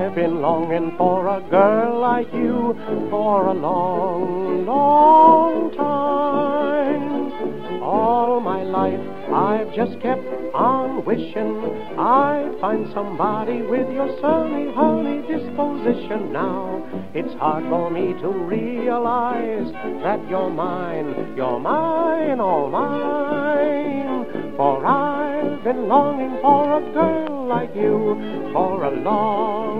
I've been longing for a girl like you for a long, long time. Life I've just kept on wishing I'd find somebody with your sunny, honey disposition. Now it's hard for me to realize that you're mine, you're mine, all mine. For I've been longing for a girl like you for a long